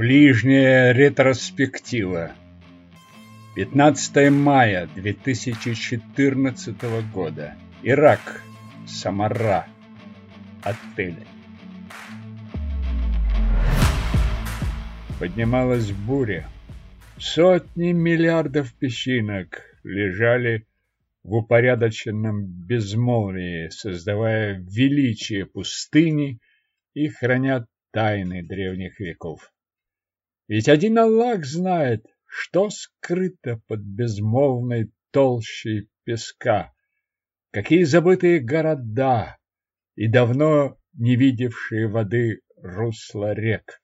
Ближняя ретроспектива. 15 мая 2014 года. Ирак. Самара. Отель. Поднималась буря. Сотни миллиардов песчинок лежали в упорядоченном безмолвии, создавая величие пустыни и храня тайны древних веков. Ведь один Аллах знает, что скрыто под безмолвной толщей песка, какие забытые города и давно не видевшие воды русла рек.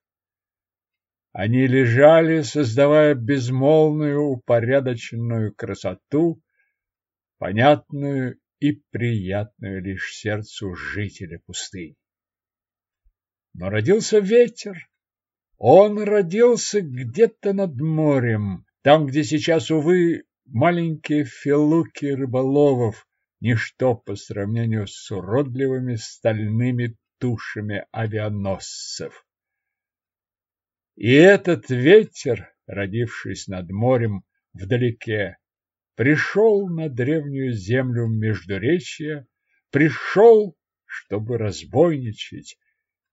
Они лежали, создавая безмолвную упорядоченную красоту, понятную и приятную лишь сердцу жителя пустыни. Но родился ветер, он родился где-то над морем, там, где сейчас, увы, маленькие филуки рыболовов, ничто по сравнению с уродливыми стальными тушами авианосцев. И этот ветер, родившись над морем вдалеке, пришел на древнюю землю Междуречья, пришел, чтобы разбойничать,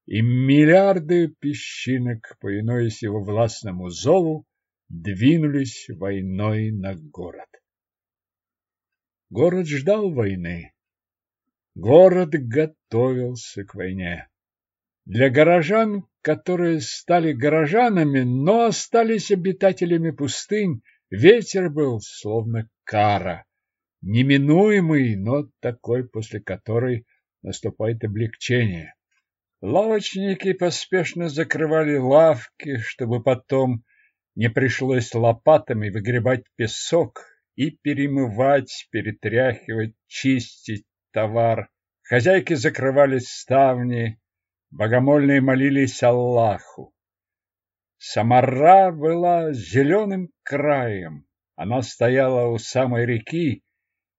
и миллиарды песчинок, повинуясь его властному зову, двинулись войной на город. Город ждал войны. Город готовился к войне. Для горожан, которые стали горожанами, но остались обитателями пустынь, ветер был словно кара, неминуемый, но такой, после которой наступает облегчение. Лавочники поспешно закрывали лавки, чтобы потом не пришлось лопатами выгребать песок и перемывать, перетряхивать, чистить товар. Хозяйки закрывали ставни, богомольные молились Аллаху. Самара была зеленым краем. Она стояла у самой реки,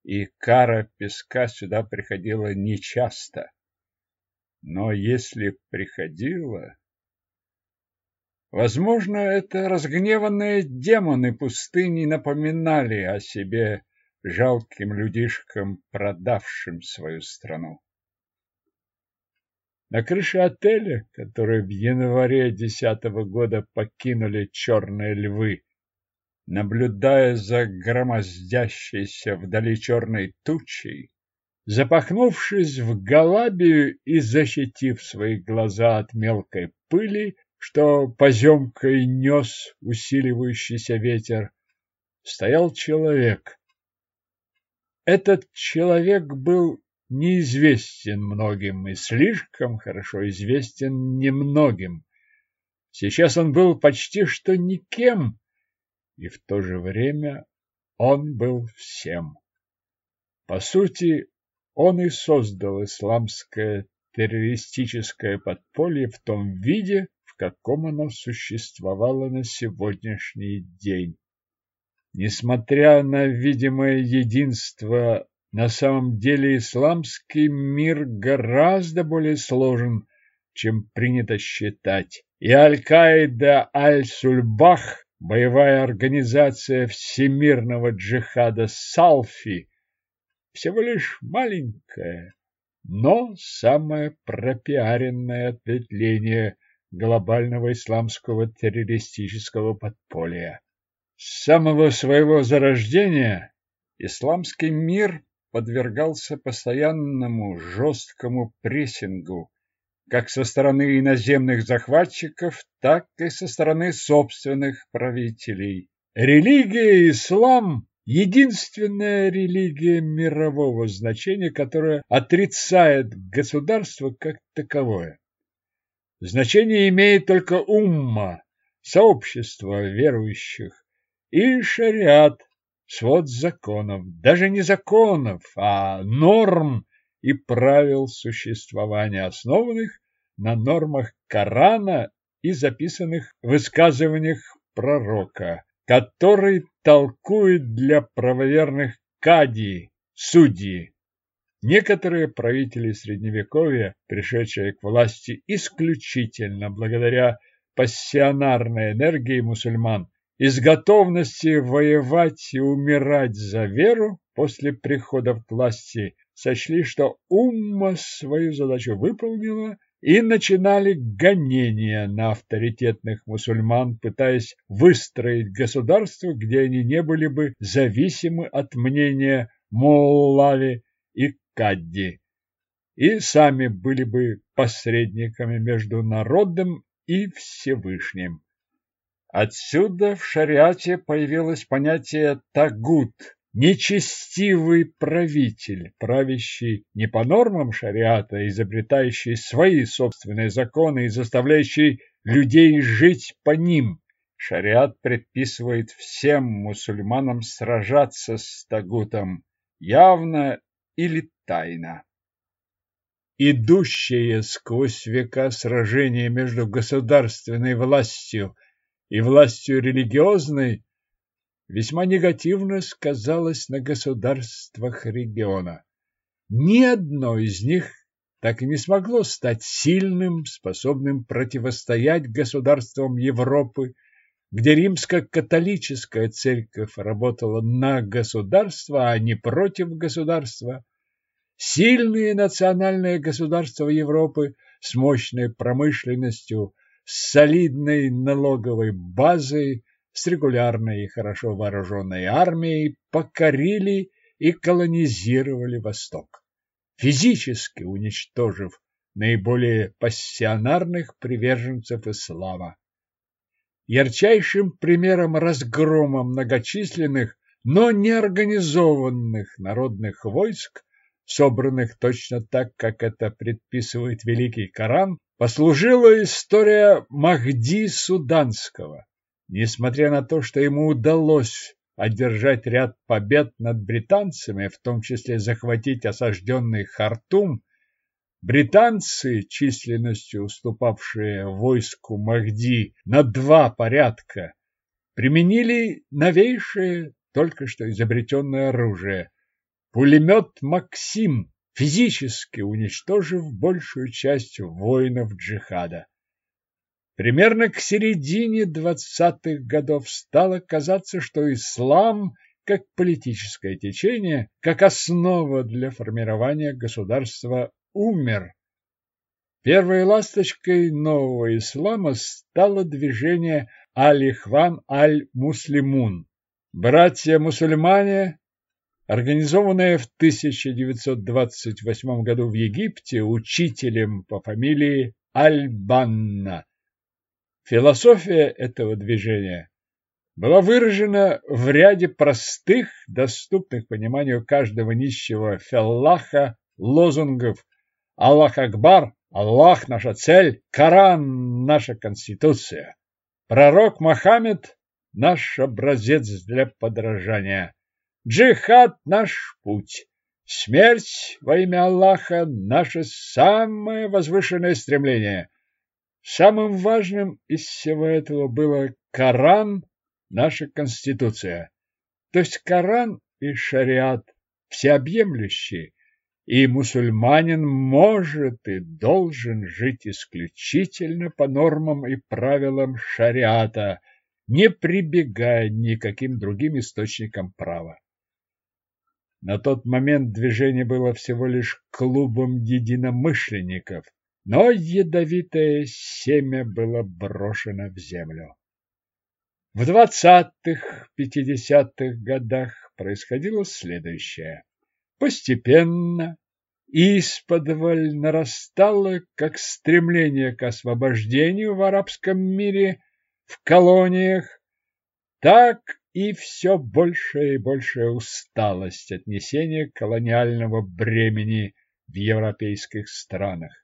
и кара песка сюда приходила нечасто. Но если приходила... Возможно, это разгневанные демоны пустыни напоминали о себе жалким людишкам, продавшим свою страну. На крыше отеля, который в январе десятого года покинули черные львы, наблюдая за громоздящейся вдали черной тучей, Запахнувшись в галабию и защитив свои глаза от мелкой пыли, что поземкой нес усиливающийся ветер, стоял человек. Этот человек был неизвестен многим и слишком хорошо известен немногим. Сейчас он был почти что никем, и в то же время он был всем. По сути, он и создал исламское террористическое подполье в том виде, в каком оно существовало на сегодняшний день. Несмотря на видимое единство, на самом деле исламский мир гораздо более сложен, чем принято считать. И Аль-Каида Аль-Сульбах, боевая организация всемирного джихада Салфи, всего лишь маленькое, но самое пропиаренное ответвление глобального исламского террористического подполья. С самого своего зарождения исламский мир подвергался постоянному жесткому прессингу как со стороны иноземных захватчиков, так и со стороны собственных правителей. Религия ислам единственная религия мирового значения, которая отрицает государство как таковое. Значение имеет только умма, сообщество верующих, и шариат, свод законов, даже не законов, а норм и правил существования, основанных на нормах Корана и записанных в высказываниях пророка, который толкует для правоверных кади, судьи. Некоторые правители Средневековья, пришедшие к власти исключительно благодаря пассионарной энергии мусульман, из готовности воевать и умирать за веру после прихода к власти сочли, что умма свою задачу выполнила и начинали гонения на авторитетных мусульман, пытаясь выстроить государство, где они не были бы зависимы от мнения Моллави и Кадди, и сами были бы посредниками между народом и Всевышним. Отсюда в шариате появилось понятие «тагут» – нечестивый правитель, правящий не по нормам шариата, изобретающий свои собственные законы и заставляющий людей жить по ним. Шариат предписывает всем мусульманам сражаться с тагутом, явно или тайно. Идущее сквозь века сражение между государственной властью и властью религиозной весьма негативно сказалось на государствах региона. Ни одно из них так и не смогло стать сильным, способным противостоять государствам Европы, где римско-католическая церковь работала на государство, а не против государства. Сильные национальные государства Европы с мощной промышленностью, с солидной налоговой базой, с регулярной и хорошо вооруженной армией покорили и колонизировали Восток, физически уничтожив наиболее пассионарных приверженцев ислама. Ярчайшим примером разгрома многочисленных, но неорганизованных народных войск, собранных точно так, как это предписывает Великий Коран, послужила история Махди Суданского. Несмотря на то, что ему удалось одержать ряд побед над британцами, в том числе захватить осажденный Хартум, британцы, численностью уступавшие войску Махди на два порядка, применили новейшее, только что изобретенное оружие – пулемет «Максим», физически уничтожив большую часть воинов джихада. Примерно к середине двадцатых годов стало казаться, что ислам как политическое течение, как основа для формирования государства умер. Первой ласточкой нового ислама стало движение Аль-Ихван Аль-Муслимун. Братья-мусульмане Организованная в 1928 году в Египте учителем по фамилии Аль-Банна. Философия этого движения была выражена в ряде простых, доступных пониманию каждого нищего феллаха лозунгов «Аллах Акбар», «Аллах – наша цель», «Коран – наша конституция», «Пророк Мохаммед – наш образец для подражания». Джихад – наш путь. Смерть во имя Аллаха – наше самое возвышенное стремление. Самым важным из всего этого было Коран, наша Конституция. То есть Коран и шариат всеобъемлющие, и мусульманин может и должен жить исключительно по нормам и правилам шариата, не прибегая ни к каким другим источникам права. На тот момент движение было всего лишь клубом единомышленников, но ядовитое семя было брошено в землю. В двадцатых, пятидесятых годах происходило следующее. Постепенно исподволь нарастало как стремление к освобождению в арабском мире, в колониях, так и все большая и большая усталость от несения колониального бремени в европейских странах.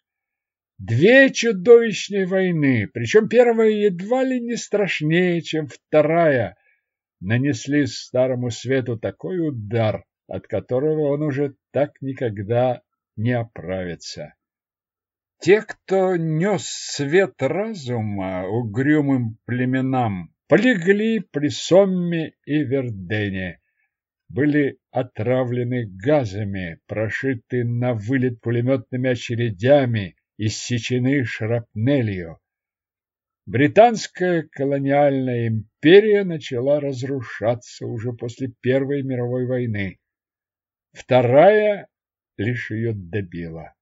Две чудовищные войны, причем первая едва ли не страшнее, чем вторая, нанесли Старому Свету такой удар, от которого он уже так никогда не оправится. Те, кто нес свет разума угрюмым племенам, полегли при Сомме и Вердене, были отравлены газами, прошиты на вылет пулеметными очередями, иссечены шрапнелью. Британская колониальная империя начала разрушаться уже после Первой мировой войны. Вторая лишь ее добила.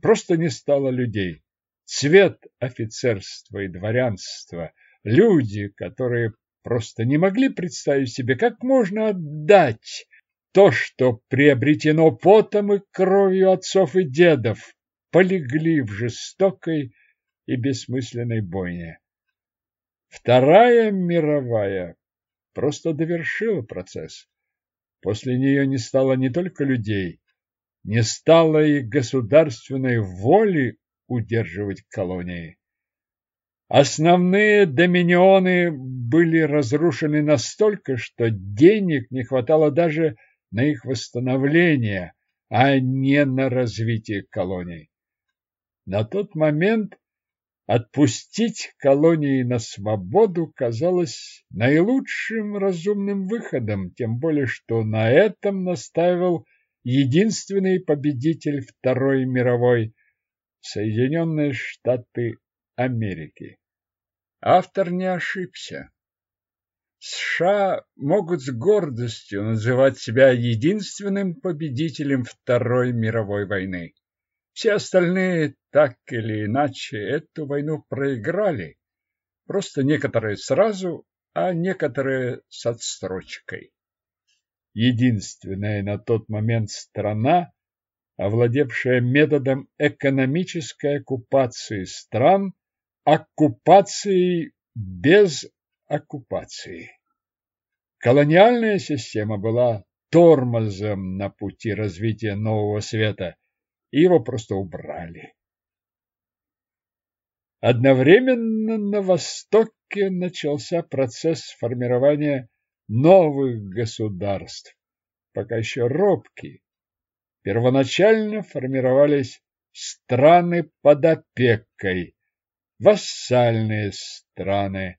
Просто не стало людей. Цвет офицерства и дворянства, люди, которые просто не могли представить себе, как можно отдать то, что приобретено потом и кровью отцов и дедов, полегли в жестокой и бессмысленной бойне. Вторая мировая просто довершила процесс. После нее не стало не только людей, не стало и государственной воли удерживать колонии. Основные доминионы были разрушены настолько, что денег не хватало даже на их восстановление, а не на развитие колоний. На тот момент Отпустить колонии на свободу казалось наилучшим разумным выходом, тем более что на этом настаивал единственный победитель Второй мировой – Соединенные Штаты Америки. Автор не ошибся. США могут с гордостью называть себя единственным победителем Второй мировой войны. Все остальные так или иначе эту войну проиграли. Просто некоторые сразу, а некоторые с отстрочкой. Единственная на тот момент страна, овладевшая методом экономической оккупации стран, оккупацией без оккупации. Колониальная система была тормозом на пути развития нового света, и его просто убрали. Одновременно на Востоке начался процесс формирования новых государств, пока еще робкий. Первоначально формировались страны под опекой, вассальные страны.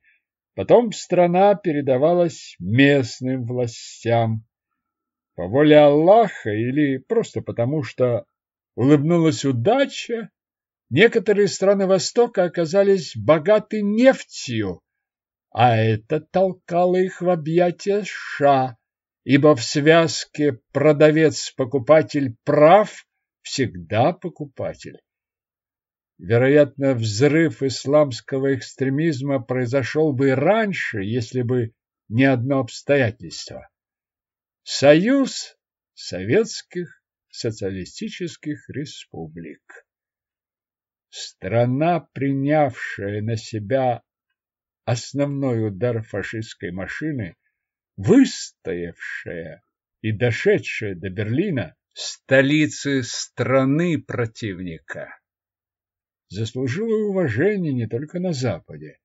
Потом страна передавалась местным властям. По воле Аллаха или просто потому, что улыбнулась удача, некоторые страны Востока оказались богаты нефтью, а это толкало их в объятия США, ибо в связке продавец-покупатель прав всегда покупатель. Вероятно, взрыв исламского экстремизма произошел бы раньше, если бы не одно обстоятельство. Союз советских социалистических республик. Страна, принявшая на себя основной удар фашистской машины, выстоявшая и дошедшая до Берлина, столицы страны противника, заслужила уважение не только на Западе.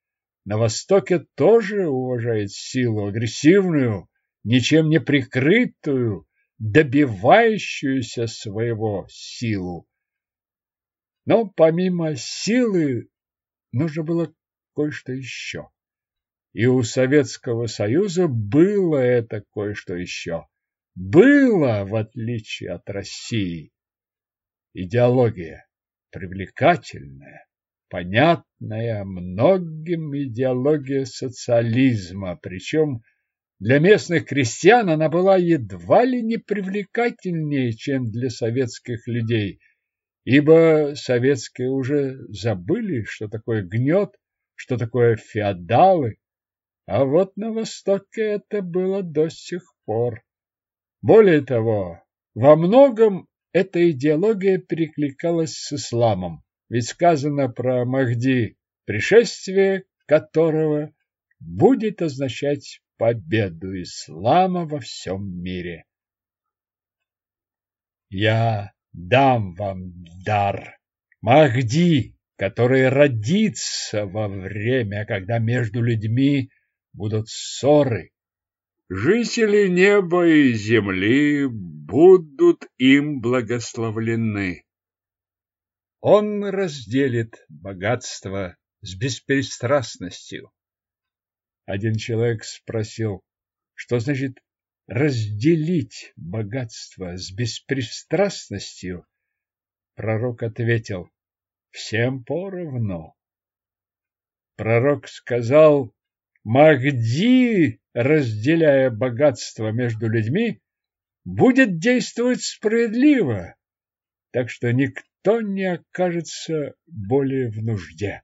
На Востоке тоже уважает силу агрессивную, ничем не прикрытую, добивающуюся своего силу. Но помимо силы нужно было кое-что еще. И у Советского Союза было это кое-что еще. Было, в отличие от России. Идеология привлекательная, понятная многим идеология социализма, причем для местных крестьян она была едва ли не привлекательнее, чем для советских людей, ибо советские уже забыли, что такое гнет, что такое феодалы, а вот на Востоке это было до сих пор. Более того, во многом эта идеология перекликалась с исламом, ведь сказано про Махди, пришествие которого будет означать победу ислама во всем мире. Я дам вам дар, Махди, который родится во время, когда между людьми будут ссоры. Жители неба и земли будут им благословлены. Он разделит богатство с беспристрастностью. Один человек спросил, что значит разделить богатство с беспристрастностью. Пророк ответил, всем поровну. Пророк сказал, Махди, разделяя богатство между людьми, будет действовать справедливо, так что никто не окажется более в нужде.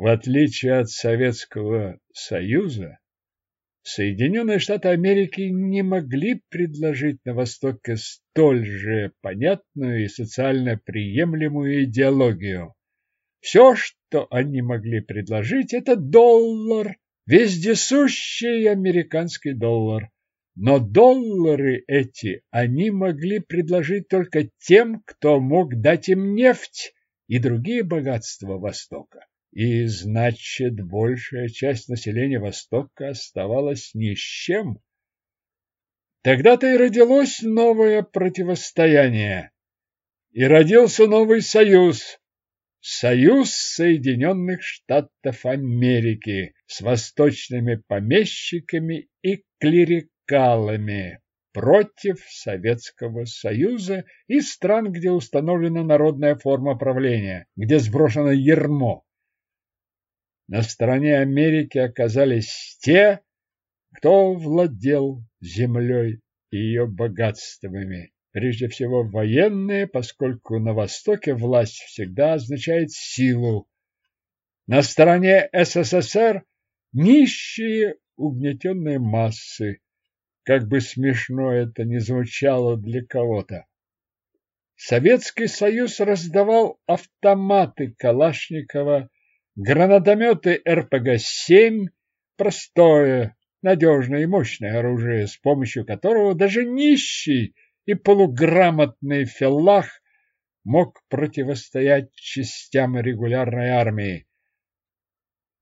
В отличие от Советского Союза, Соединенные Штаты Америки не могли предложить на Востоке столь же понятную и социально приемлемую идеологию. Все, что они могли предложить, это доллар, вездесущий американский доллар. Но доллары эти они могли предложить только тем, кто мог дать им нефть и другие богатства Востока. И, значит, большая часть населения Востока оставалась ни с чем. Тогда-то и родилось новое противостояние, и родился новый союз. Союз Соединенных Штатов Америки с восточными помещиками и клерикалами против Советского Союза и стран, где установлена народная форма правления, где сброшено ермо. На стороне Америки оказались те, кто владел землей и ее богатствами. Прежде всего военные, поскольку на Востоке власть всегда означает силу. На стороне СССР нищие угнетенные массы, как бы смешно это ни звучало для кого-то. Советский Союз раздавал автоматы Калашникова Гранатометы РПГ-7 – простое, надежное и мощное оружие, с помощью которого даже нищий и полуграмотный феллах мог противостоять частям регулярной армии.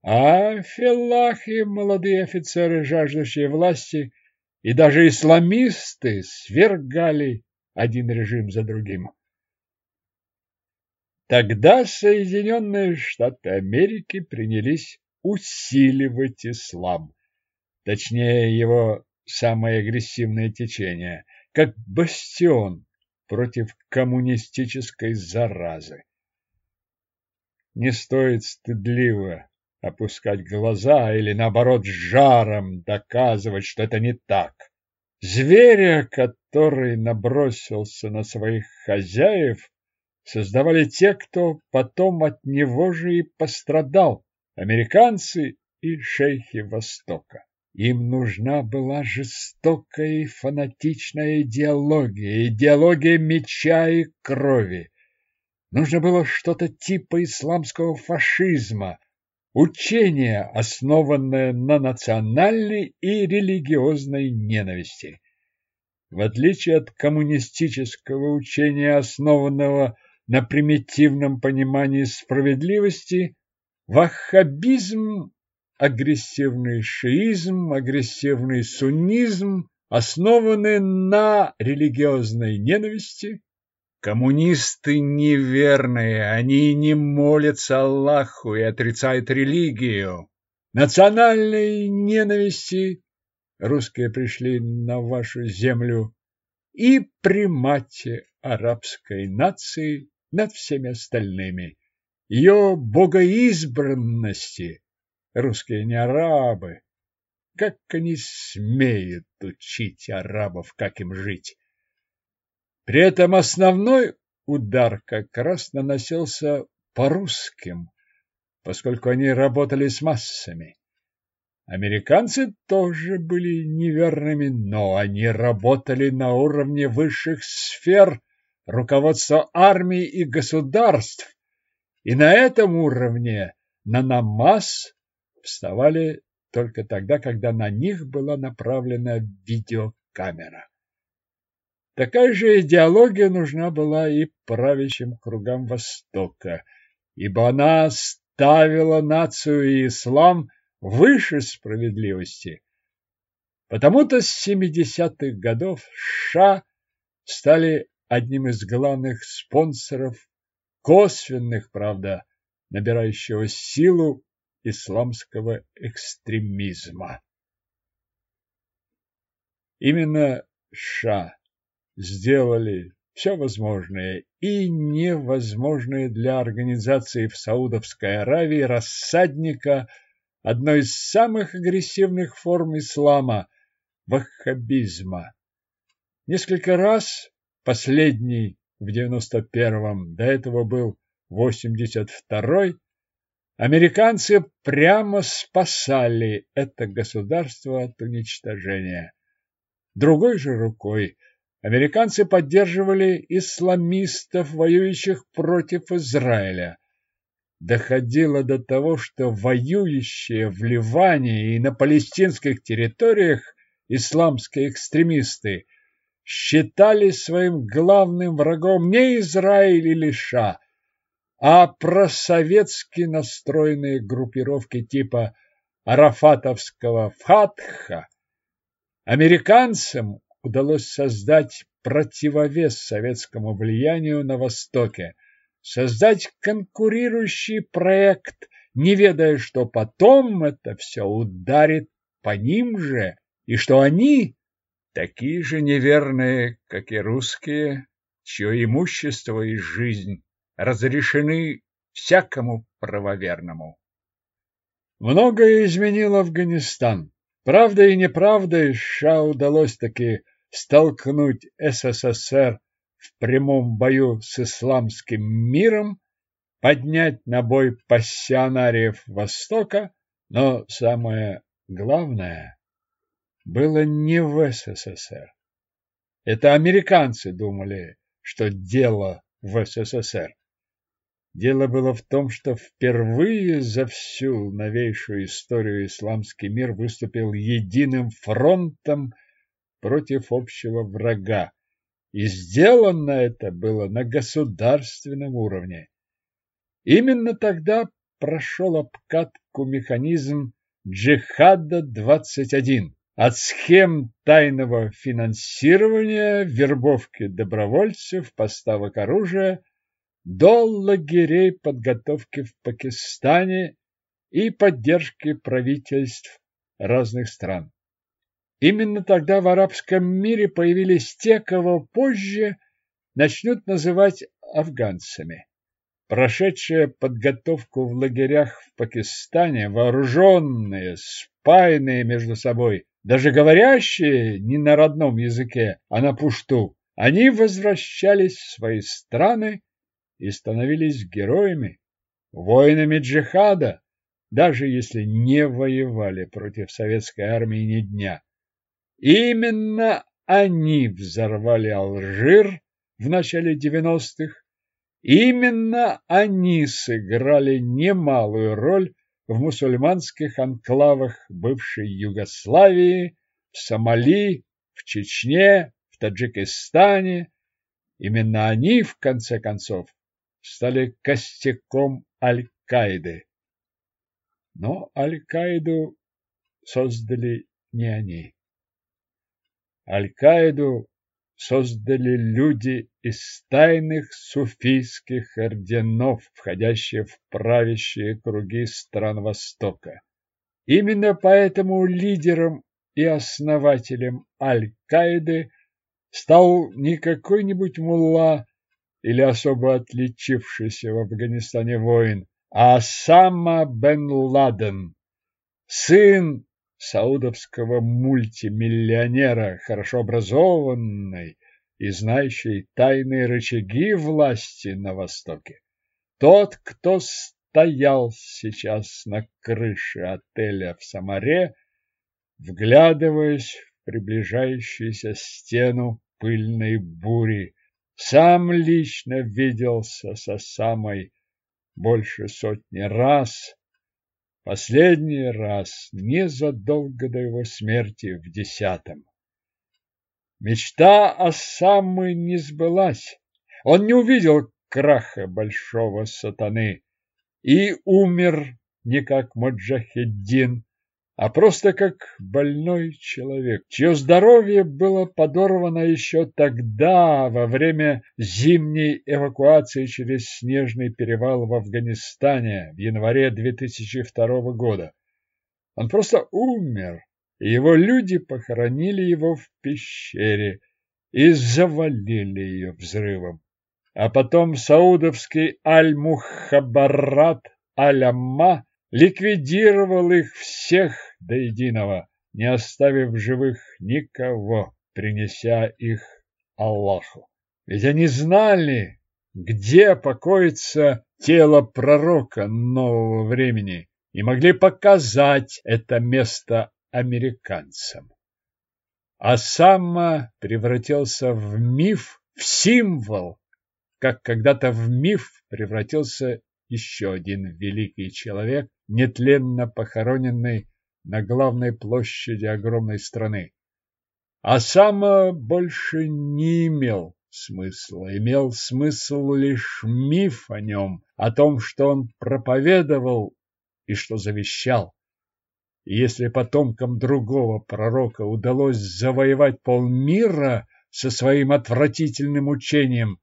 А феллахи, молодые офицеры, жаждущие власти, и даже исламисты свергали один режим за другим. Тогда Соединенные Штаты Америки принялись усиливать ислам, точнее его самое агрессивное течение, как бастион против коммунистической заразы. Не стоит стыдливо опускать глаза или, наоборот, жаром доказывать, что это не так. Зверя, который набросился на своих хозяев, создавали те, кто потом от него же и пострадал, американцы и шейхи Востока. Им нужна была жестокая и фанатичная идеология, идеология меча и крови. Нужно было что-то типа исламского фашизма, учение, основанное на национальной и религиозной ненависти. В отличие от коммунистического учения, основанного на примитивном понимании справедливости, ваххабизм, агрессивный шиизм, агрессивный суннизм основаны на религиозной ненависти. Коммунисты неверные, они не молятся Аллаху и отрицают религию. Национальной ненависти русские пришли на вашу землю и примате арабской нации над всеми остальными. Ее богоизбранности русские не арабы. Как они смеют учить арабов, как им жить? При этом основной удар как раз наносился по русским, поскольку они работали с массами. Американцы тоже были неверными, но они работали на уровне высших сфер руководства армий и государств, и на этом уровне на намаз вставали только тогда, когда на них была направлена видеокамера. Такая же идеология нужна была и правящим кругам Востока, ибо она ставила нацию и ислам выше справедливости. Потому-то с 70-х годов США стали одним из главных спонсоров косвенных, правда, набирающего силу исламского экстремизма. Именно США сделали все возможное и невозможное для организации в Саудовской Аравии рассадника одной из самых агрессивных форм ислама – ваххабизма. Несколько раз, последний в 91-м, до этого был 82-й, американцы прямо спасали это государство от уничтожения. Другой же рукой американцы поддерживали исламистов, воюющих против Израиля. Доходило до того, что воюющие в Ливане и на палестинских территориях исламские экстремисты считали своим главным врагом не Израиль или Ша, а просоветски настроенные группировки типа Арафатовского Фатха. Американцам удалось создать противовес советскому влиянию на Востоке, создать конкурирующий проект, не ведая, что потом это все ударит по ним же, и что они такие же неверные, как и русские, чье имущество и жизнь разрешены всякому правоверному. Многое изменил Афганистан. Правдой и неправдой США удалось таки столкнуть СССР в прямом бою с исламским миром, поднять на бой пассионариев Востока, но самое главное было не в СССР. Это американцы думали, что дело в СССР. Дело было в том, что впервые за всю новейшую историю исламский мир выступил единым фронтом против общего врага. И сделано это было на государственном уровне. Именно тогда прошел обкатку механизм Джихада-21 от схем тайного финансирования, вербовки добровольцев, поставок оружия до лагерей подготовки в Пакистане и поддержки правительств разных стран. Именно тогда в арабском мире появились те, кого позже начнут называть афганцами. Прошедшие подготовку в лагерях в Пакистане, вооруженные, спаянные между собой, даже говорящие не на родном языке, а на пушту, они возвращались в свои страны и становились героями, воинами джихада, даже если не воевали против советской армии ни дня. Именно они взорвали Алжир в начале 90-х, именно они сыграли немалую роль в мусульманских анклавах бывшей Югославии, в Сомали, в Чечне, в Таджикистане. Именно они, в конце концов, стали костяком Аль-Каиды. Но Аль-Каиду создали не они. Аль-Каиду создали люди из тайных суфийских орденов, входящие в правящие круги стран Востока. Именно поэтому лидером и основателем Аль-Каиды стал не какой-нибудь мулла или особо отличившийся в Афганистане воин, а Осама бен Ладен, сын саудовского мультимиллионера, хорошо образованный и знающий тайные рычаги власти на Востоке. Тот, кто стоял сейчас на крыше отеля в Самаре, вглядываясь в приближающуюся стену пыльной бури, сам лично виделся со самой больше сотни раз, последний раз незадолго до его смерти в десятом. Мечта о самой не сбылась. Он не увидел краха большого сатаны и умер не как Маджахеддин, а просто как больной человек, чье здоровье было подорвано еще тогда, во время зимней эвакуации через снежный перевал в Афганистане в январе 2002 года. Он просто умер, и его люди похоронили его в пещере, и завалили ее взрывом. А потом саудовский Аль-Мухабарат Аль-Амма ликвидировал их всех до единого, не оставив живых никого, принеся их Аллаху. Ведь они знали, где покоится тело пророка нового времени, и могли показать это место американцам. Осама превратился в миф, в символ, как когда-то в миф превратился еще один великий человек, нетленно похороненный на главной площади огромной страны. Осама больше не имел смысла, имел смысл лишь миф о нем, о том, что он проповедовал и что завещал. И если потомкам другого пророка удалось завоевать полмира со своим отвратительным учением,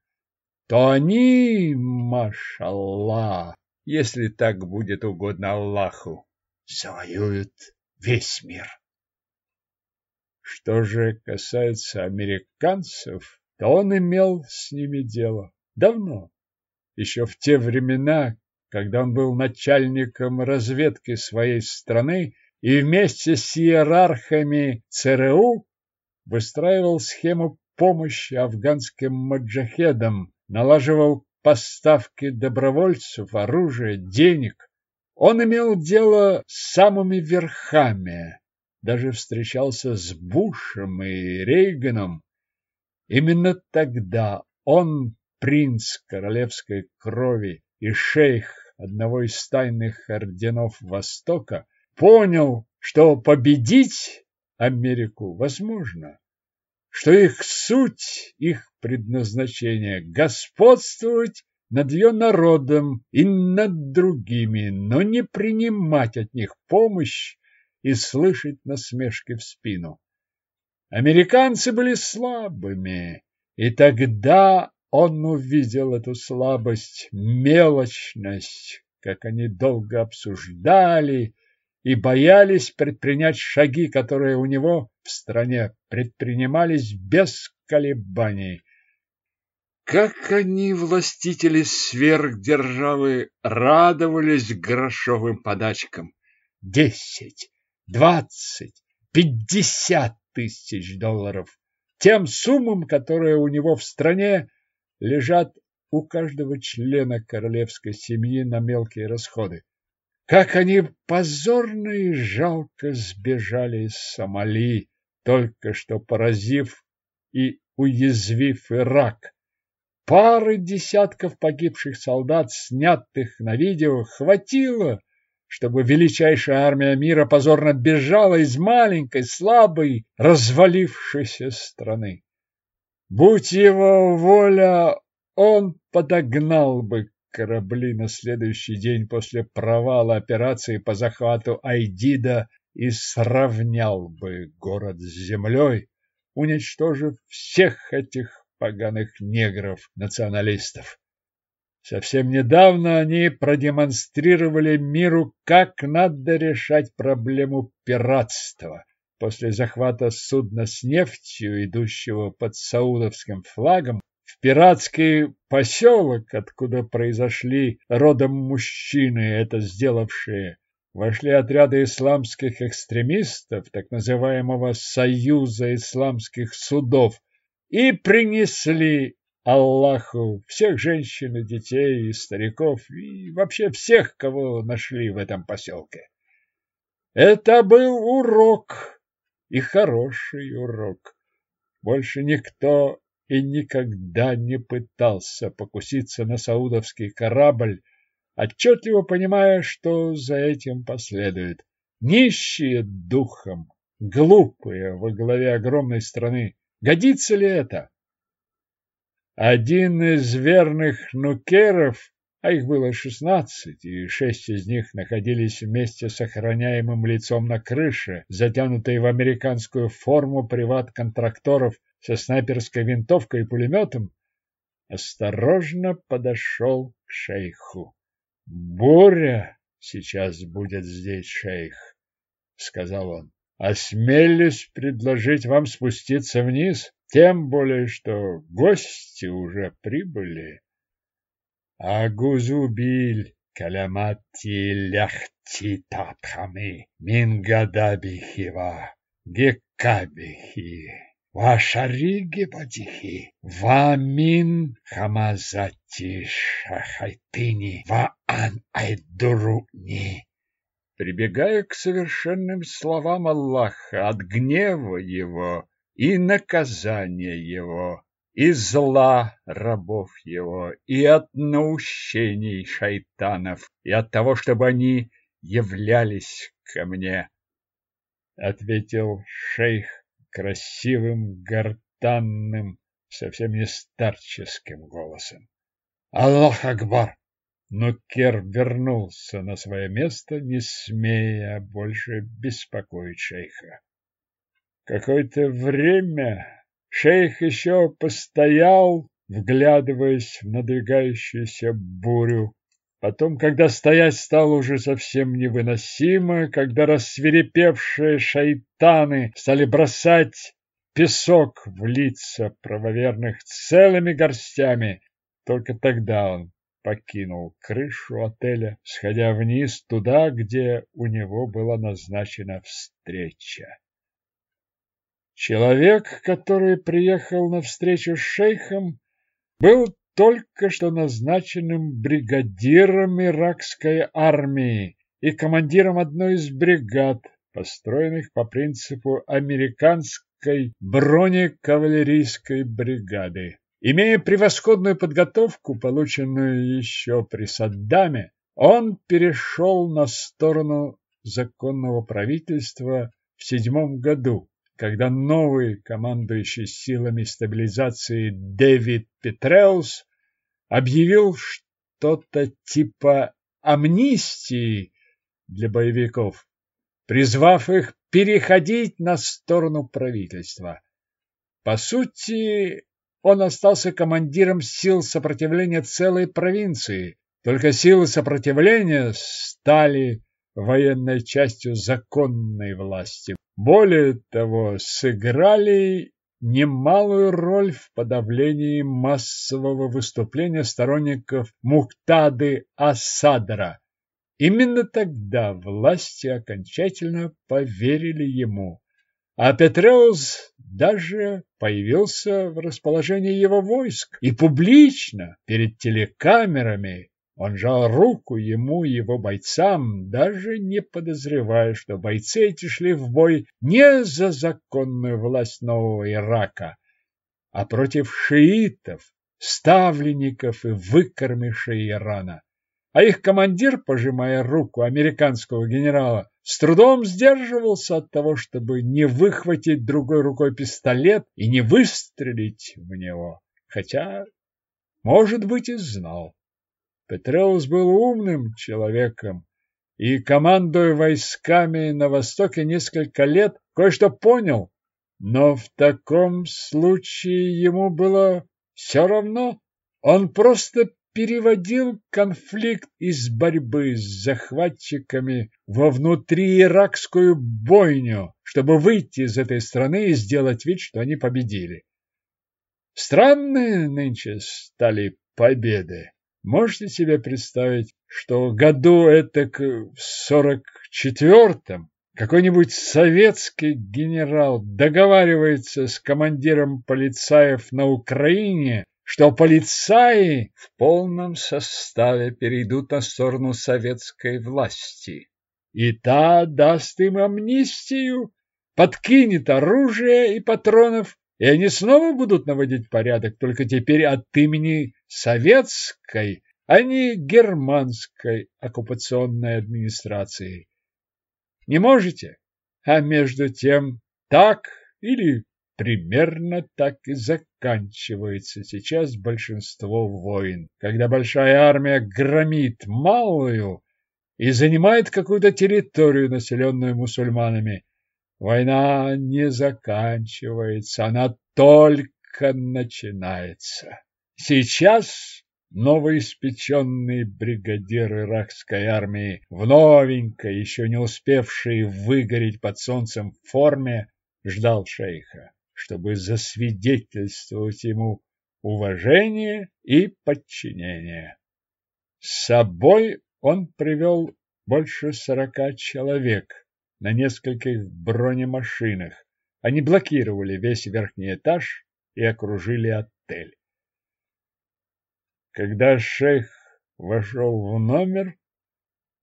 то они, машаллах, если так будет угодно Аллаху, завоюют весь мир. Что же касается американцев, то он имел с ними дело давно, еще в те времена, когда он был начальником разведки своей страны и вместе с иерархами ЦРУ выстраивал схему помощи афганским маджахедам, налаживал поставки добровольцев, оружия, денег. Он имел дело с самыми верхами, даже встречался с Бушем и Рейганом. Именно тогда он, принц королевской крови и шейх одного из тайных орденов Востока, понял, что победить Америку возможно, что их суть, их предназначение – господствовать над ее народом и над другими, но не принимать от них помощь и слышать насмешки в спину. Американцы были слабыми, и тогда он увидел эту слабость, мелочность, как они долго обсуждали и боялись предпринять шаги, которые у него в стране предпринимались без колебаний. Как они, властители сверхдержавы, радовались грошовым подачкам! Десять, двадцать, пятьдесят тысяч долларов! Тем суммам, которые у него в стране лежат у каждого члена королевской семьи на мелкие расходы. Как они позорно и жалко сбежали из Сомали, только что поразив и уязвив Ирак. Пары десятков погибших солдат, снятых на видео, хватило, чтобы величайшая армия мира позорно бежала из маленькой, слабой, развалившейся страны. Будь его воля, он подогнал бы корабли на следующий день после провала операции по захвату Айдида и сравнял бы город с землей, уничтожив всех этих поганых негров-националистов. Совсем недавно они продемонстрировали миру, как надо решать проблему пиратства – После захвата судна с нефтью, идущего под саудовским флагом, пиратский поселок, откуда произошли родом мужчины, это сделавшие, вошли отряды исламских экстремистов, так называемого Союза исламских судов, и принесли Аллаху всех женщин и детей, и стариков, и вообще всех, кого нашли в этом поселке. Это был урок и хороший урок. Больше никто и никогда не пытался покуситься на саудовский корабль, отчетливо понимая, что за этим последует. Нищие духом, глупые во главе огромной страны. Годится ли это? Один из верных нукеров а их было шестнадцать, и шесть из них находились вместе с охраняемым лицом на крыше, затянутой в американскую форму приват-контракторов со снайперской винтовкой и пулеметом, осторожно подошел к шейху. «Буря сейчас будет здесь, шейх», — сказал он. осмелюсь предложить вам спуститься вниз, тем более, что гости уже прибыли. Агузубиль калямати ляхти татхами мингадабихива гекабихи вашариги бадихи вамин хамазати шахайтини ва ан айдуруни прибегая к совершенным словам Аллаха от гнева его и наказания его, и зла рабов его, и от наущений шайтанов, и от того, чтобы они являлись ко мне. Ответил шейх красивым, гортанным, совсем не старческим голосом. Аллах Акбар! но Кер вернулся на свое место, не смея больше беспокоить шейха. Какое-то время шейх еще постоял, вглядываясь в надвигающуюся бурю. Потом, когда стоять стало уже совсем невыносимо, когда рассверепевшие шайтаны стали бросать песок в лица правоверных целыми горстями, только тогда он покинул крышу отеля, сходя вниз туда, где у него была назначена встреча. Человек, который приехал на встречу с шейхом, был только что назначенным бригадиром иракской армии и командиром одной из бригад, построенных по принципу американской бронекавалерийской бригады. Имея превосходную подготовку, полученную еще при Саддаме, он перешел на сторону законного правительства в седьмом году, когда новый командующий силами стабилизации Дэвид Петреус объявил что-то типа амнистии для боевиков, призвав их переходить на сторону правительства. По сути, он остался командиром сил сопротивления целой провинции. Только силы сопротивления стали военной частью законной власти. Более того, сыграли немалую роль в подавлении массового выступления сторонников Мухтады Асадра. Именно тогда власти окончательно поверили ему а Петреус даже появился в расположении его войск и публично перед телекамерами он жал руку ему и его бойцам, даже не подозревая, что бойцы эти шли в бой не за законную власть нового Ирака, а против шиитов, ставленников и выкормишей Ирана. А их командир, пожимая руку американского генерала, с трудом сдерживался от того, чтобы не выхватить другой рукой пистолет и не выстрелить в него, хотя, может быть, и знал. Петреус был умным человеком и, командуя войсками на Востоке несколько лет, кое-что понял, но в таком случае ему было все равно. Он просто переводил конфликт из борьбы с захватчиками во внутрииракскую бойню, чтобы выйти из этой страны и сделать вид, что они победили. Странные нынче стали победы. Можете себе представить, что году это в сорок четвертом какой-нибудь советский генерал договаривается с командиром полицаев на Украине что полицаи в полном составе перейдут на сторону советской власти. И та даст им амнистию, подкинет оружие и патронов, и они снова будут наводить порядок, только теперь от имени советской, а не германской оккупационной администрации. Не можете? А между тем так или Примерно так и заканчивается сейчас большинство войн, когда большая армия громит малую и занимает какую-то территорию, населенную мусульманами. Война не заканчивается, она только начинается. Сейчас новоиспеченный бригадир иракской армии, в новенькой, еще не успевшей выгореть под солнцем форме, ждал шейха, чтобы засвидетельствовать ему уважение и подчинение. С собой он привел больше сорока человек на нескольких бронемашинах. Они блокировали весь верхний этаж и окружили отель. Когда шейх вошел в номер,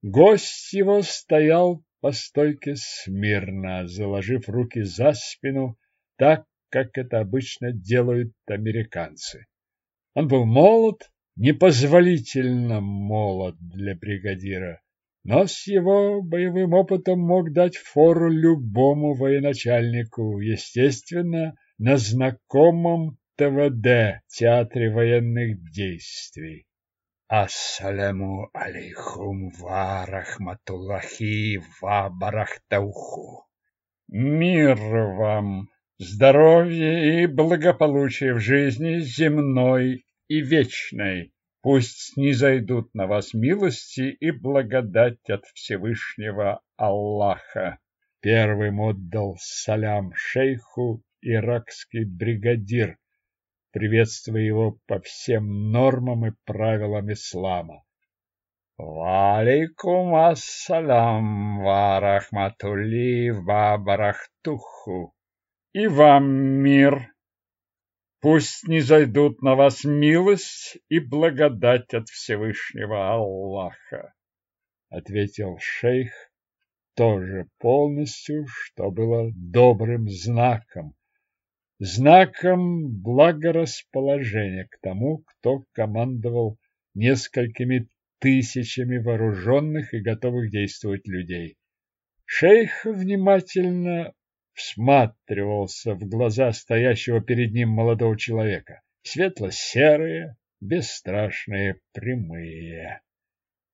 гость его стоял по стойке смирно, заложив руки за спину, так, как это обычно делают американцы. Он был молод, непозволительно молод для бригадира, но с его боевым опытом мог дать фору любому военачальнику, естественно, на знакомом ТВД, Театре военных действий. Ассаляму алейхум ва рахматуллахи ва барахтауху. Мир вам, здоровье и благополучие в жизни земной и вечной. Пусть не зайдут на вас милости и благодать от Всевышнего Аллаха. Первым отдал салям шейху иракский бригадир, приветствуя его по всем нормам и правилам ислама. Валейкум ассалам ва барахтуху. И вам мир. Пусть не зайдут на вас милость и благодать от Всевышнего Аллаха, ответил шейх, тоже полностью, что было добрым знаком, знаком благорасположения к тому, кто командовал несколькими тысячами вооруженных и готовых действовать людей. Шейх внимательно всматривался в глаза стоящего перед ним молодого человека. Светло-серые, бесстрашные, прямые.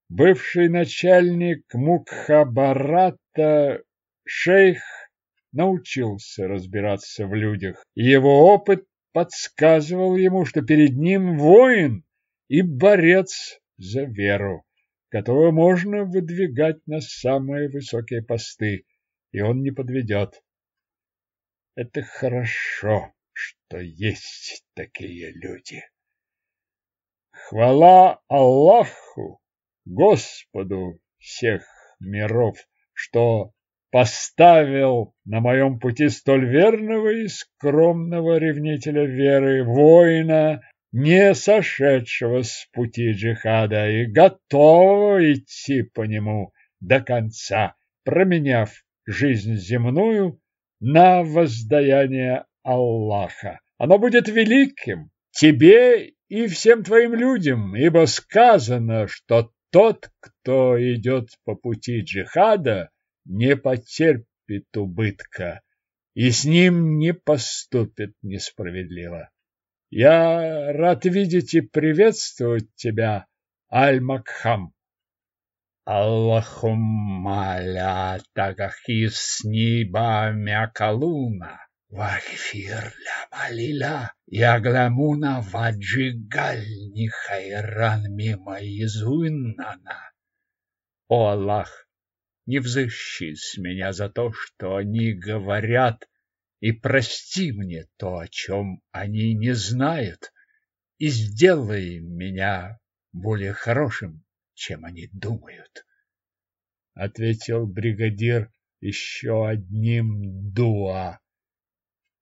Бывший начальник Мукхабарата шейх научился разбираться в людях. Его опыт подсказывал ему, что перед ним воин и борец за веру, которого можно выдвигать на самые высокие посты, и он не подведет. Это хорошо, что есть такие люди. Хвала Аллаху, Господу всех миров, что поставил на моем пути столь верного и скромного ревнителя веры, воина, не сошедшего с пути джихада и готового идти по нему до конца, променяв жизнь земную на воздаяние Аллаха. Оно будет великим тебе и всем твоим людям, ибо сказано, что тот, кто идет по пути джихада, не потерпит убытка и с ним не поступит несправедливо. Я рад видеть и приветствовать тебя, Аль-Макхам. Аллахумма ля тагахис ниба мякалуна. Вахфир ля балила, ягламуна ваджигаль нихайран мимо изуиннана. О Аллах, не взыщи с меня за то, что они говорят, и прости мне то, о чем они не знают, и сделай меня более хорошим, чем они думают. Ответил бригадир еще одним дуа.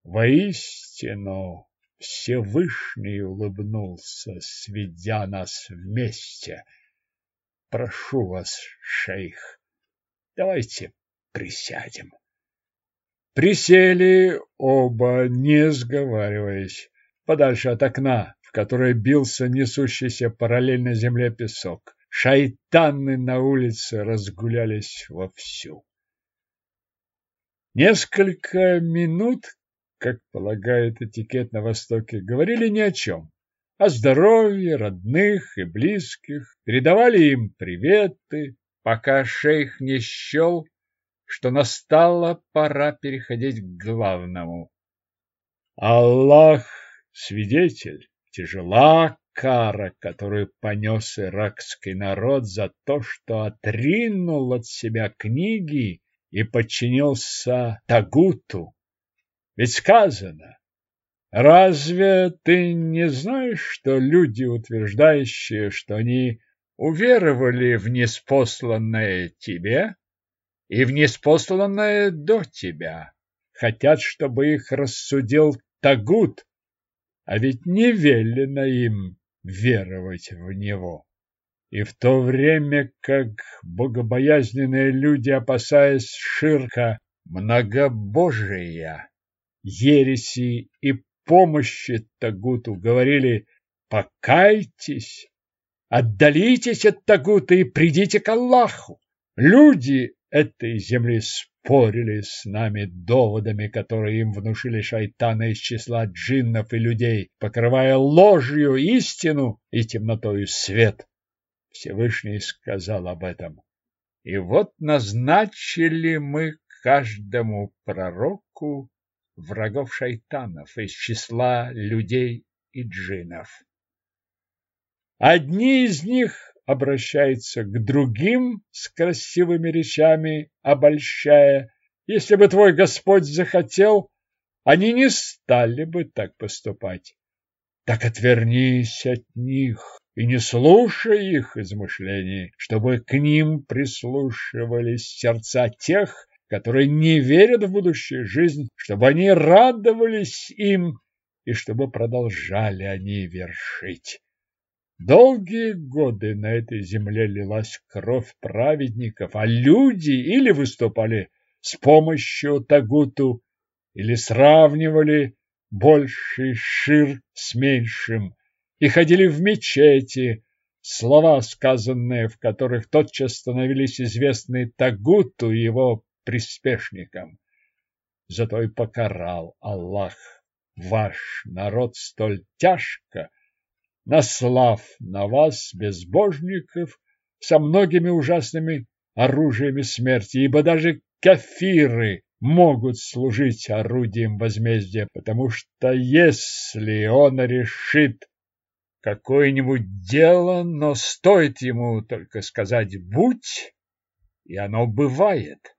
Воистину, Всевышний улыбнулся, сведя нас вместе. Прошу вас, шейх, Давайте присядем. Присели оба, не сговариваясь, подальше от окна, в которое бился несущийся параллельно земле песок. Шайтаны на улице разгулялись вовсю. Несколько минут, как полагает этикет на Востоке, говорили ни о чем. О здоровье родных и близких, передавали им приветы, пока шейх не счел, что настала пора переходить к главному. Аллах свидетель, тяжела кара, которую понес иракский народ за то, что отринул от себя книги и подчинился Тагуту. Ведь сказано, разве ты не знаешь, что люди, утверждающие, что они уверовали в неспосланное тебе и в неспосланное до тебя, хотят, чтобы их рассудил Тагут, а ведь не велено им веровать в него. И в то время как богобоязненные люди, опасаясь ширка многобожия, ереси и помощи Тагуту, говорили «покайтесь, отдалитесь от Тагута и придите к Аллаху». Люди этой земли спорили с нами доводами, которые им внушили шайтаны из числа джиннов и людей, покрывая ложью истину и темнотою свет. Всевышний сказал об этом. И вот назначили мы каждому пророку врагов шайтанов из числа людей и джиннов. Одни из них обращается к другим с красивыми речами, обольщая. Если бы твой Господь захотел, они не стали бы так поступать. Так отвернись от них и не слушай их измышлений, чтобы к ним прислушивались сердца тех, которые не верят в будущую жизнь, чтобы они радовались им и чтобы продолжали они вершить. Долгие годы на этой земле лилась кровь праведников, а люди или выступали с помощью Тагуту, или сравнивали больший шир с меньшим и ходили в мечети, слова, сказанные в которых тотчас становились известны Тагуту и его приспешникам. Зато и покарал Аллах ваш народ столь тяжко, наслав на вас, безбожников, со многими ужасными оружиями смерти, ибо даже кафиры могут служить орудием возмездия, потому что если он решит какое-нибудь дело, но стоит ему только сказать «будь», и оно бывает.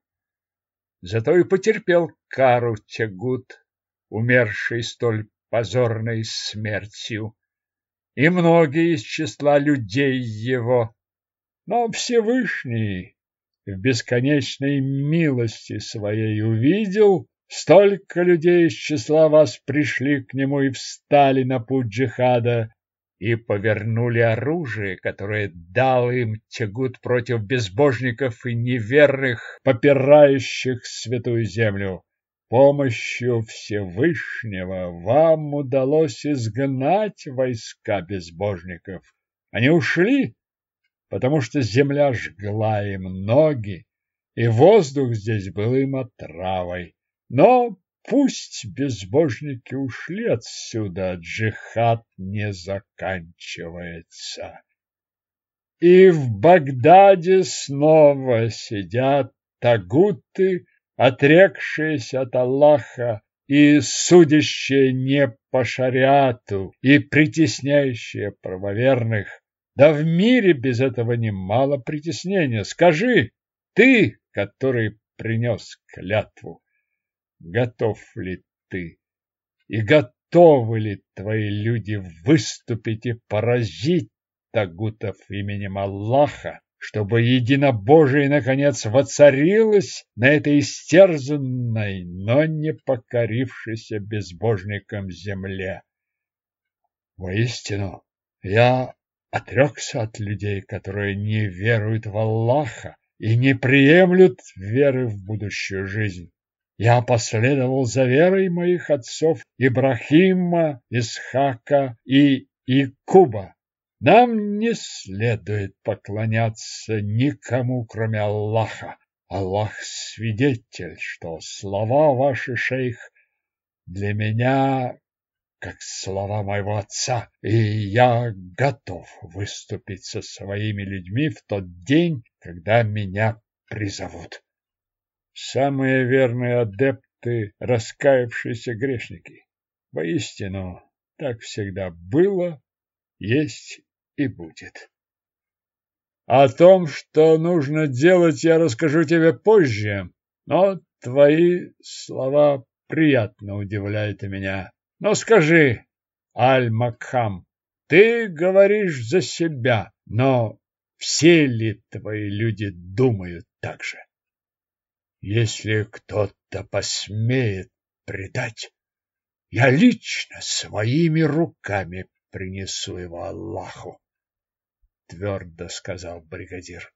Зато и потерпел кару Тягут, умерший столь позорной смертью и многие из числа людей его. Но Всевышний в бесконечной милости своей увидел, столько людей из числа вас пришли к нему и встали на путь джихада, и повернули оружие, которое дал им тягут против безбожников и неверных, попирающих святую землю. Помощью Всевышнего вам удалось изгнать войска безбожников. Они ушли, потому что земля жгла им ноги, и воздух здесь был им отравой. Но пусть безбожники ушли отсюда, джихад не заканчивается. И в Багдаде снова сидят тагуты, отрекшиеся от Аллаха и судящие не по шариату и притесняющие правоверных. Да в мире без этого немало притеснения. Скажи, ты, который принес клятву, готов ли ты и готовы ли твои люди выступить и поразить тагутов именем Аллаха? Чтобы единобожие, наконец, воцарилось на этой истерзанной, но не покорившейся безбожникам земле. Воистину, я отрекся от людей, которые не веруют в Аллаха и не приемлют веры в будущую жизнь. Я последовал за верой моих отцов Ибрахима, Исхака и Икуба. Нам не следует поклоняться никому, кроме Аллаха. Аллах свидетель, что слова ваши, шейх, для меня как слова моего отца, и я готов выступить со своими людьми в тот день, когда меня призовут. Самые верные адепты – раскаявшиеся грешники. Воистину, так всегда было есть и будет. О том, что нужно делать, я расскажу тебе позже, но твои слова приятно удивляют меня. Но скажи, Аль-Макхам, ты говоришь за себя, но все ли твои люди думают так же? Если кто-то посмеет предать, я лично своими руками принесу его Аллаху, твердо сказал бригадир.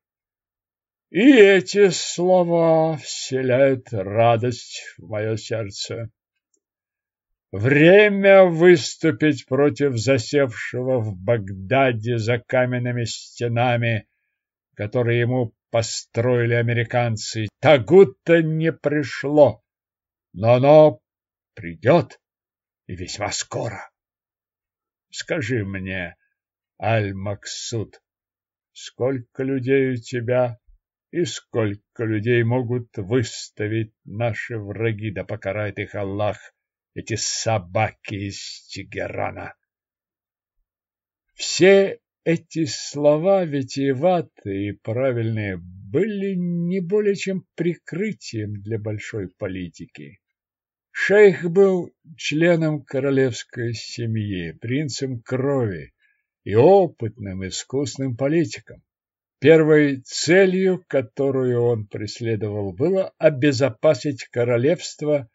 И эти слова вселяют радость в мое сердце. Время выступить против засевшего в Багдаде за каменными стенами, которые ему построили американцы, Тагута не пришло, но оно придет и весьма скоро. Скажи мне, Аль-Максуд, сколько людей у тебя и сколько людей могут выставить наши враги, да покарает их Аллах, эти собаки из Тегерана. Все эти слова, витиеватые и правильные, были не более чем прикрытием для большой политики. Шейх был членом королевской семьи, принцем крови и опытным, искусным политиком. Первой целью, которую он преследовал, было обезопасить королевство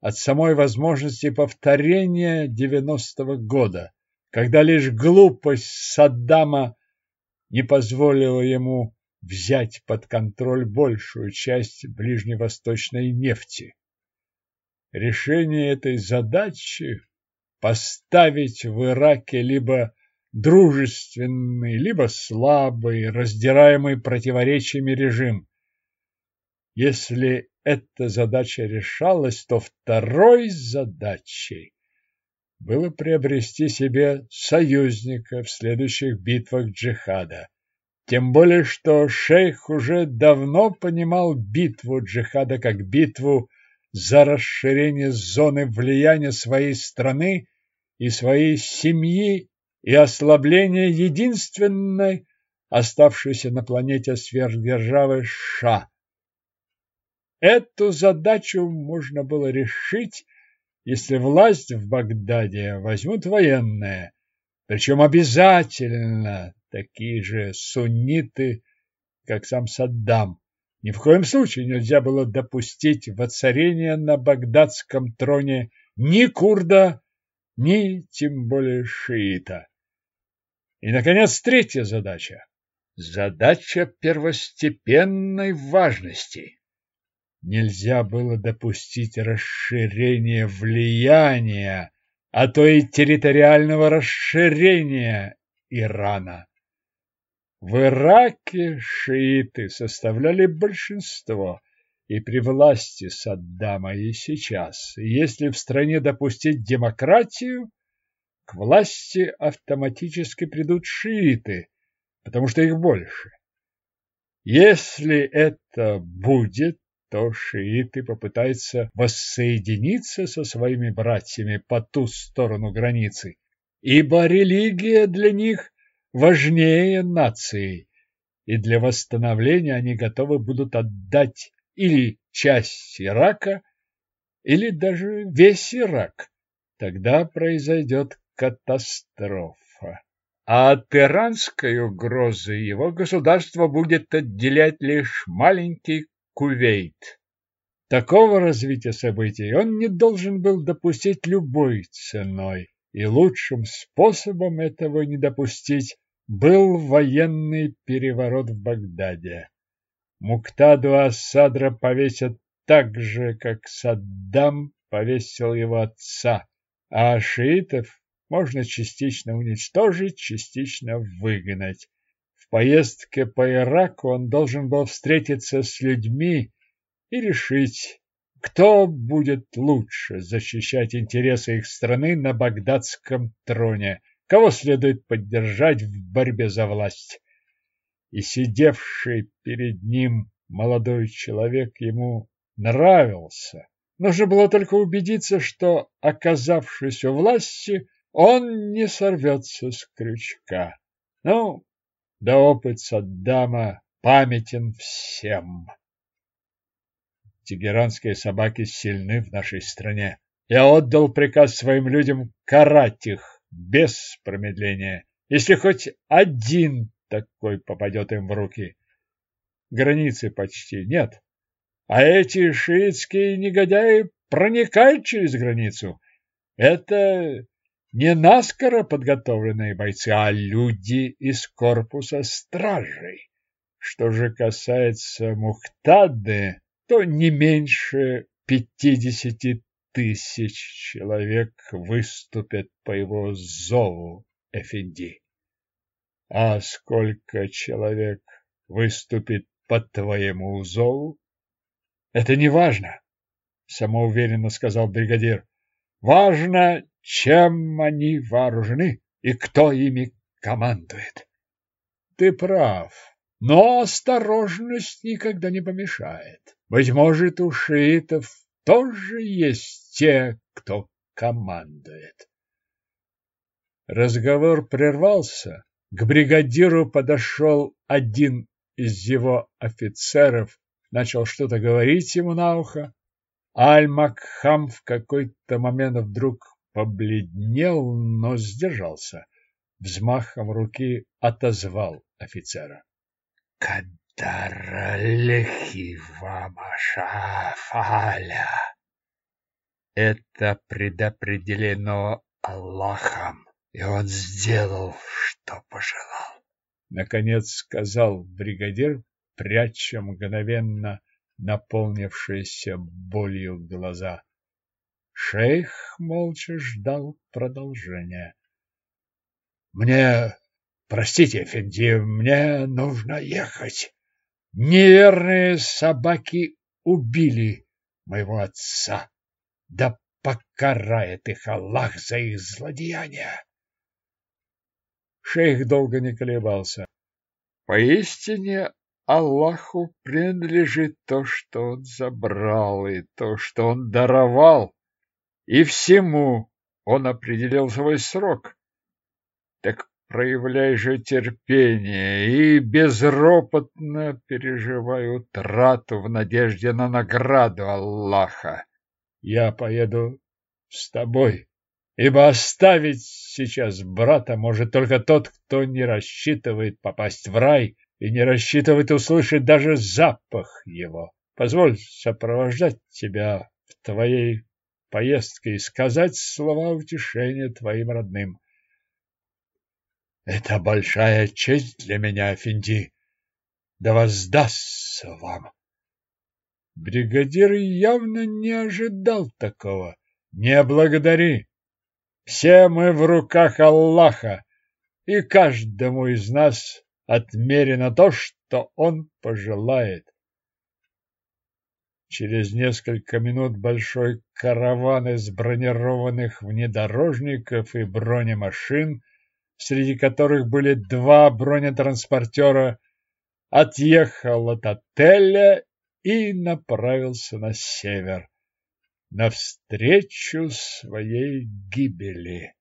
от самой возможности повторения девяностого года, когда лишь глупость Саддама не позволила ему взять под контроль большую часть ближневосточной нефти. Решение этой задачи поставить в Ираке либо дружественный, либо слабый, раздираемый противоречиями режим. Если эта задача решалась, то второй задачей было приобрести себе союзника в следующих битвах джихада. Тем более, что шейх уже давно понимал битву джихада как битву за расширение зоны влияния своей страны и своей семьи и ослабление единственной оставшейся на планете сверхдержавы США. Эту задачу можно было решить, если власть в Багдаде возьмут военные, причем обязательно такие же сунниты, как сам Саддам. Ни в коем случае нельзя было допустить воцарения на багдадском троне ни курда, ни тем более шиита. И, наконец, третья задача. Задача первостепенной важности. Нельзя было допустить расширения влияния, а то и территориального расширения Ирана. В Ираке шииты составляли большинство и при власти Саддама и сейчас. Если в стране допустить демократию, власти автоматически придут шииты, потому что их больше. Если это будет, то шииты попытаются воссоединиться со своими братьями по ту сторону границы, ибо религия для них важнее нации, и для восстановления они готовы будут отдать или часть Ирака, или даже весь Ирак. Тогда произойдет катастрофа. А от иранской угрозы его государство будет отделять лишь маленький Кувейт. Такого развития событий он не должен был допустить любой ценой, и лучшим способом этого не допустить был военный переворот в Багдаде. Муктаду Асадра повесят так же, как Саддам повесил его отца, а шиитов можно частично уничтожить, частично выгнать. В поездке по Ираку он должен был встретиться с людьми и решить, кто будет лучше защищать интересы их страны на багдадском троне, кого следует поддержать в борьбе за власть. И сидевший перед ним молодой человек ему нравился. Нужно было только убедиться, что, оказавшись у власти, он не сорвется с крючка. Ну, да опыт Саддама памятен всем. Тегеранские собаки сильны в нашей стране. Я отдал приказ своим людям карать их без промедления, если хоть один такой попадет им в руки. Границы почти нет, а эти шиитские негодяи проникают через границу. Это не наскоро подготовленные бойцы, а люди из корпуса стражей. Что же касается Мухтады, то не меньше пятидесяти тысяч человек выступят по его зову, Эфенди. А сколько человек выступит по твоему зову? Это не важно, самоуверенно сказал бригадир. Важно, чем они вооружены и кто ими командует. Ты прав, но осторожность никогда не помешает. Быть может, у шиитов тоже есть те, кто командует. Разговор прервался. К бригадиру подошел один из его офицеров, начал что-то говорить ему на ухо. Аль-Макхам в какой-то момент вдруг побледнел, но сдержался. Взмахом руки отозвал офицера. Кадаралехи вамашафаля. Это предопределено Аллахом, и он сделал, что пожелал. Наконец сказал бригадир, пряча мгновенно наполнившиеся болью глаза. Шейх молча ждал продолжения. Мне, простите, Фенди, мне нужно ехать. Неверные собаки убили моего отца. Да покарает их Аллах за их злодеяния. Шейх долго не колебался. Поистине Аллаху принадлежит то, что он забрал, и то, что он даровал и всему он определил свой срок. Так проявляй же терпение и безропотно переживай утрату в надежде на награду Аллаха. Я поеду с тобой, ибо оставить сейчас брата может только тот, кто не рассчитывает попасть в рай и не рассчитывает услышать даже запах его. Позволь сопровождать тебя в твоей поездкой сказать слова утешения твоим родным. Это большая честь для меня, Финди. Да воздастся вам. Бригадир явно не ожидал такого. Не благодари. Все мы в руках Аллаха, и каждому из нас отмерено то, что он пожелает. Через несколько минут большой караван из бронированных внедорожников и бронемашин, среди которых были два бронетранспортера, отъехал от отеля и направился на север, навстречу своей гибели.